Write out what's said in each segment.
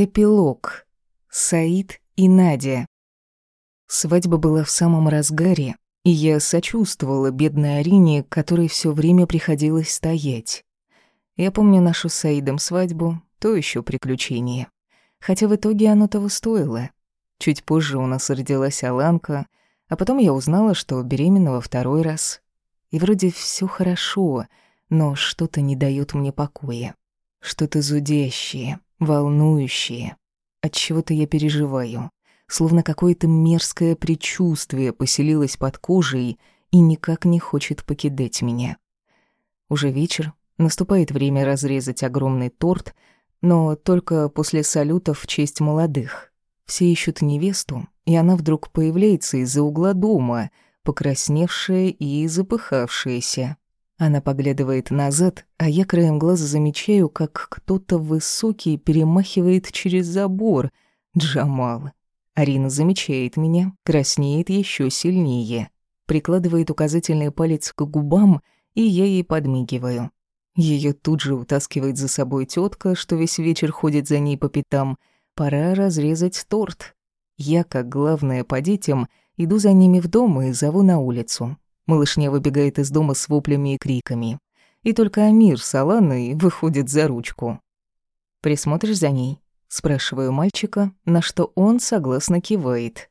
Эпилог. Саид и Надя. Свадьба была в самом разгаре, и я сочувствовала бедной Арине, которой все время приходилось стоять. Я помню нашу с Саидом свадьбу, то еще приключение. Хотя в итоге оно того стоило. Чуть позже у нас родилась Аланка, а потом я узнала, что беременна во второй раз. И вроде все хорошо, но что-то не дает мне покоя. Что-то зудящее, волнующее. От чего-то я переживаю, словно какое-то мерзкое предчувствие поселилось под кожей и никак не хочет покидать меня. Уже вечер, наступает время разрезать огромный торт, но только после салютов в честь молодых. Все ищут невесту, и она вдруг появляется из-за угла дома, покрасневшая и запыхавшаяся. Она поглядывает назад, а я краем глаза замечаю, как кто-то высокий перемахивает через забор. Джамал. Арина замечает меня, краснеет еще сильнее. Прикладывает указательный палец к губам, и я ей подмигиваю. Ее тут же утаскивает за собой тетка, что весь вечер ходит за ней по пятам. Пора разрезать торт. Я, как главная по детям, иду за ними в дом и зову на улицу. Малышня выбегает из дома с воплями и криками. И только Амир с Аланой выходит за ручку. «Присмотришь за ней?» — спрашиваю мальчика, на что он согласно кивает.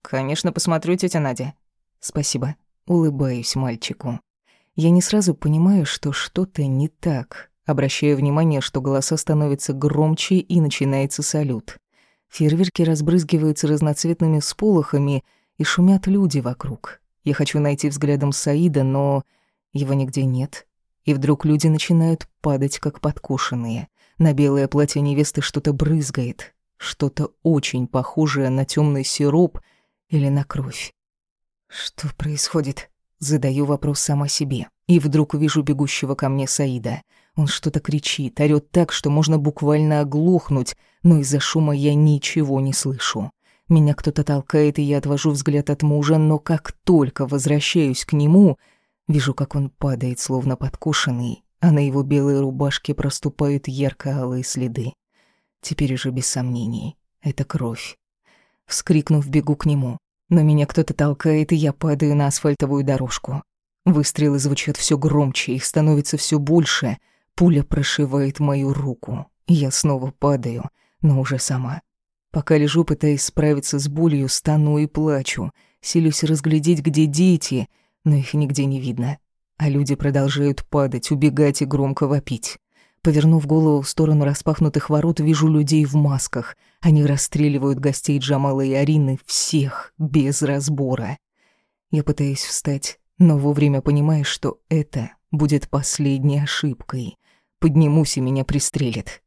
«Конечно, посмотрю, тетя Надя». «Спасибо». Улыбаюсь мальчику. Я не сразу понимаю, что что-то не так. Обращаю внимание, что голоса становятся громче и начинается салют. Фейерверки разбрызгиваются разноцветными сполохами и шумят люди вокруг. Я хочу найти взглядом Саида, но его нигде нет. И вдруг люди начинают падать, как подкошенные. На белое платье невесты что-то брызгает. Что-то очень похожее на темный сироп или на кровь. Что происходит? Задаю вопрос сама себе. И вдруг вижу бегущего ко мне Саида. Он что-то кричит, орёт так, что можно буквально оглохнуть, но из-за шума я ничего не слышу. Меня кто-то толкает, и я отвожу взгляд от мужа, но как только возвращаюсь к нему, вижу, как он падает, словно подкушенный, а на его белой рубашке проступают ярко-алые следы. Теперь уже без сомнений. Это кровь. Вскрикнув, бегу к нему. Но меня кто-то толкает, и я падаю на асфальтовую дорожку. Выстрелы звучат все громче, их становится все больше. Пуля прошивает мою руку. Я снова падаю, но уже сама. Пока лежу, пытаясь справиться с болью, стану и плачу. Силюсь разглядеть, где дети, но их нигде не видно. А люди продолжают падать, убегать и громко вопить. Повернув голову в сторону распахнутых ворот, вижу людей в масках. Они расстреливают гостей Джамала и Арины, всех, без разбора. Я пытаюсь встать, но вовремя понимаю, что это будет последней ошибкой. Поднимусь и меня пристрелят.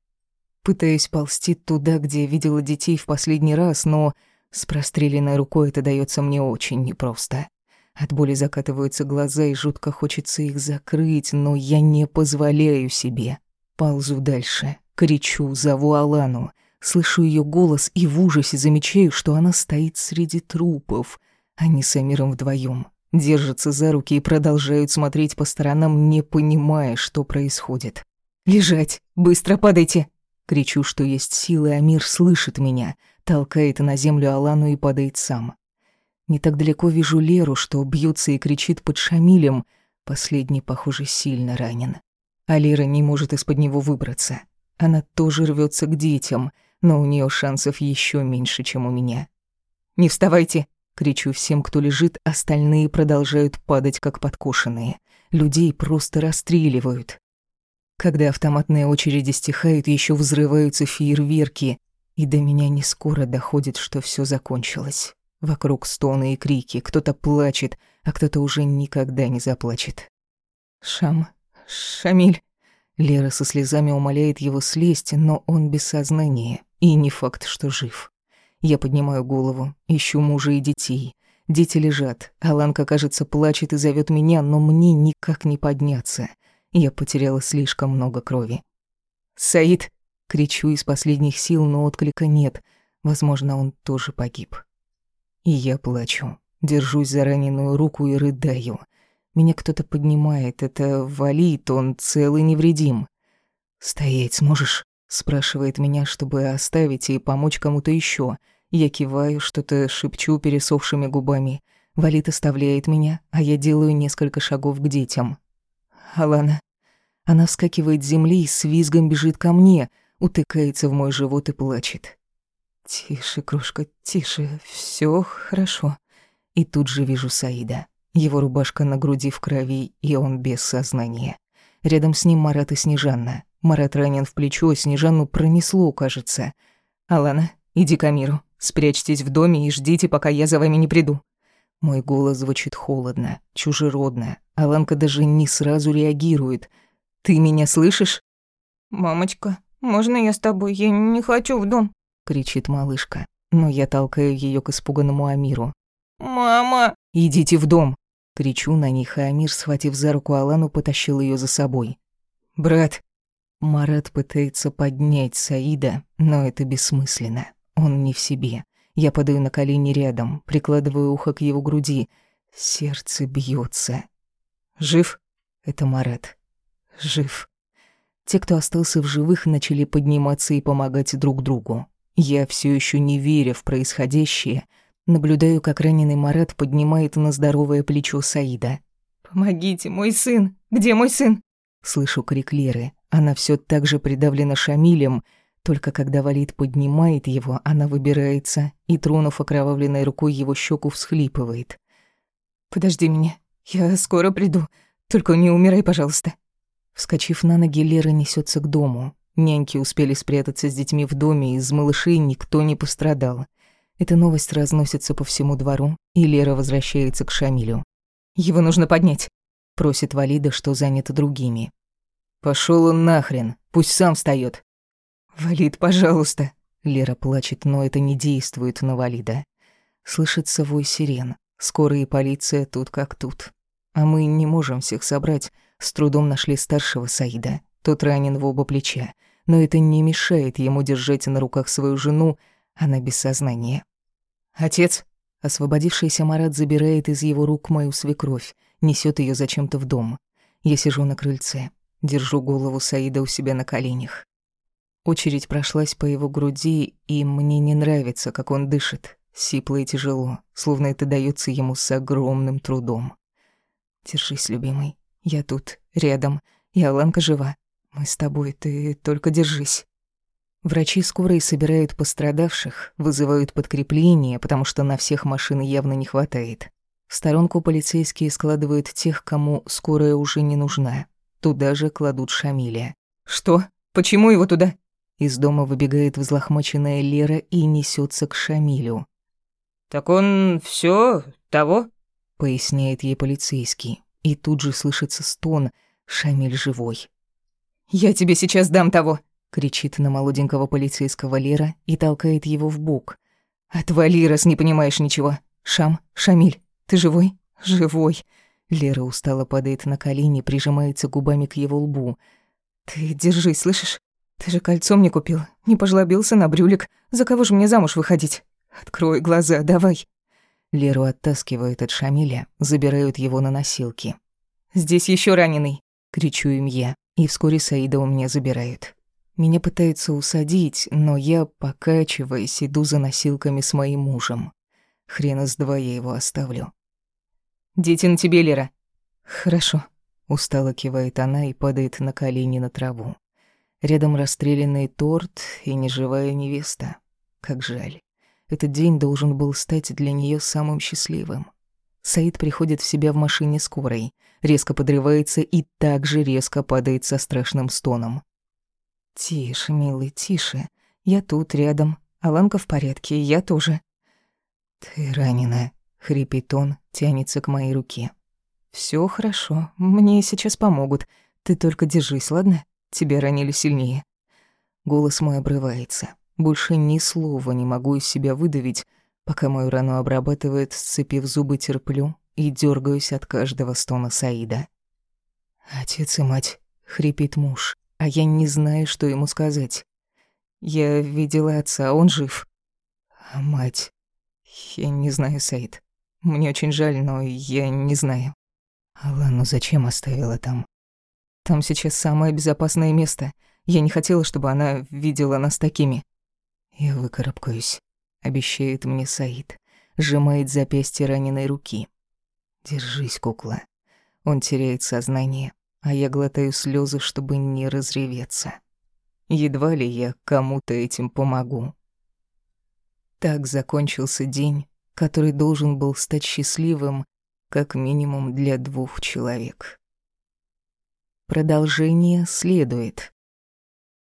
Пытаюсь ползти туда, где видела детей в последний раз, но с простреленной рукой это дается мне очень непросто. От боли закатываются глаза, и жутко хочется их закрыть, но я не позволяю себе. Ползу дальше, кричу, зову Алану. Слышу ее голос и в ужасе замечаю, что она стоит среди трупов. Они с Амиром вдвоем держатся за руки и продолжают смотреть по сторонам, не понимая, что происходит. «Лежать! Быстро падайте!» Кричу, что есть силы, а мир слышит меня, толкает на землю Алану и падает сам. Не так далеко вижу Леру, что бьется и кричит под Шамилем. Последний, похоже, сильно ранен. А Лера не может из-под него выбраться. Она тоже рвется к детям, но у нее шансов еще меньше, чем у меня. «Не вставайте!» — кричу всем, кто лежит, остальные продолжают падать, как подкошенные. Людей просто расстреливают. Когда автоматные очереди стихают, еще взрываются фейерверки, и до меня не скоро доходит, что все закончилось. Вокруг стоны и крики, кто-то плачет, а кто-то уже никогда не заплачет. «Шам... Шамиль...» Лера со слезами умоляет его слезть, но он без сознания, и не факт, что жив. Я поднимаю голову, ищу мужа и детей. Дети лежат, Аланка, кажется, плачет и зовет меня, но мне никак не подняться — я потеряла слишком много крови. «Саид!» — кричу из последних сил, но отклика нет. Возможно, он тоже погиб. И я плачу, держусь за раненую руку и рыдаю. Меня кто-то поднимает, это валит, он целый невредим. «Стоять сможешь?» Спрашивает меня, чтобы оставить и помочь кому-то еще. Я киваю, что-то шепчу пересохшими губами. Валит оставляет меня, а я делаю несколько шагов к детям. Алана. Она вскакивает с земли и с визгом бежит ко мне, утыкается в мой живот и плачет. «Тише, крошка, тише, все хорошо». И тут же вижу Саида. Его рубашка на груди в крови, и он без сознания. Рядом с ним Марат и Снежанна. Марат ранен в плечо, Снежанну пронесло, кажется. «Алана, иди к Амиру. Спрячьтесь в доме и ждите, пока я за вами не приду». Мой голос звучит холодно, чужеродно. Аланка даже не сразу реагирует. «Ты меня слышишь?» «Мамочка, можно я с тобой? Я не хочу в дом», — кричит малышка. Но я толкаю ее к испуганному Амиру. «Мама!» «Идите в дом!» Кричу на них, а Амир, схватив за руку Алану, потащил ее за собой. «Брат!» Марат пытается поднять Саида, но это бессмысленно. Он не в себе. Я падаю на колени рядом, прикладываю ухо к его груди. Сердце бьется. «Жив?» Это Марат. «Жив». Те, кто остался в живых, начали подниматься и помогать друг другу. Я все еще не веря в происходящее, наблюдаю, как раненый Марат поднимает на здоровое плечо Саида. «Помогите, мой сын! Где мой сын?» Слышу крик Леры. Она все так же придавлена Шамилем, только когда Валид поднимает его, она выбирается и, тронув окровавленной рукой его щеку, всхлипывает. «Подожди меня, я скоро приду, только не умирай, пожалуйста». Вскочив на ноги, Лера несется к дому. Няньки успели спрятаться с детьми в доме, из малышей никто не пострадал. Эта новость разносится по всему двору, и Лера возвращается к Шамилю. «Его нужно поднять», — просит Валида, что занято другими. Пошел он нахрен, пусть сам встает. Валид, пожалуйста. Лера плачет, но это не действует на Валида. Слышится вой сирен. Скорая и полиция тут как тут. А мы не можем всех собрать. С трудом нашли старшего Саида. Тот ранен в оба плеча. Но это не мешает ему держать на руках свою жену, она без сознания. Отец, освободившийся Марат забирает из его рук мою свекровь, несет ее зачем-то в дом. Я сижу на крыльце. Держу голову Саида у себя на коленях. Очередь прошлась по его груди, и мне не нравится, как он дышит. Сипло и тяжело, словно это дается ему с огромным трудом. Держись, любимый. Я тут, рядом. И Аланка жива. Мы с тобой, ты только держись. Врачи скорой собирают пострадавших, вызывают подкрепление, потому что на всех машин явно не хватает. В сторонку полицейские складывают тех, кому скорая уже не нужна. Туда же кладут Шамиля. «Что? Почему его туда?» Из дома выбегает взлохмаченная Лера и несется к Шамилю. «Так он все того?» — поясняет ей полицейский. И тут же слышится стон «Шамиль живой». «Я тебе сейчас дам того!» — кричит на молоденького полицейского Лера и толкает его в бок. «Отвали, раз не понимаешь ничего. Шам, Шамиль, ты живой?» «Живой. Лера устало падает на колени, прижимается губами к его лбу. «Ты держись, слышишь? Ты же кольцо мне купил, не пожлобился на брюлик. За кого же мне замуж выходить? Открой глаза, давай!» Леру оттаскивают от Шамиля, забирают его на носилки. «Здесь еще раненый!» — кричу им я, и вскоре Саида у меня забирают. Меня пытаются усадить, но я, покачиваясь, иду за носилками с моим мужем. Хрена с два я его оставлю. Дети на тебе, Лера». «Хорошо», — устало кивает она и падает на колени на траву. Рядом расстрелянный торт и неживая невеста. Как жаль. Этот день должен был стать для нее самым счастливым. Саид приходит в себя в машине скорой, резко подрывается и также резко падает со страшным стоном. «Тише, милый, тише. Я тут, рядом. Аланка в порядке, я тоже». «Ты ранена», — хрипит он, тянется к моей руке. Все хорошо, мне сейчас помогут. Ты только держись, ладно? Тебя ранили сильнее». Голос мой обрывается. Больше ни слова не могу из себя выдавить, пока мою рану обрабатывает, сцепив зубы, терплю и дергаюсь от каждого стона Саида. «Отец и мать», — хрипит муж, а я не знаю, что ему сказать. Я видела отца, он жив. А мать... Я не знаю, Саид. Мне очень жаль, но я не знаю. Алану зачем оставила там? Там сейчас самое безопасное место. Я не хотела, чтобы она видела нас такими. Я выкарабкаюсь, обещает мне Саид, сжимает запястье раненой руки. Держись, кукла. Он теряет сознание, а я глотаю слезы, чтобы не разреветься. Едва ли я кому-то этим помогу. Так закончился день, который должен был стать счастливым как минимум для двух человек. Продолжение следует.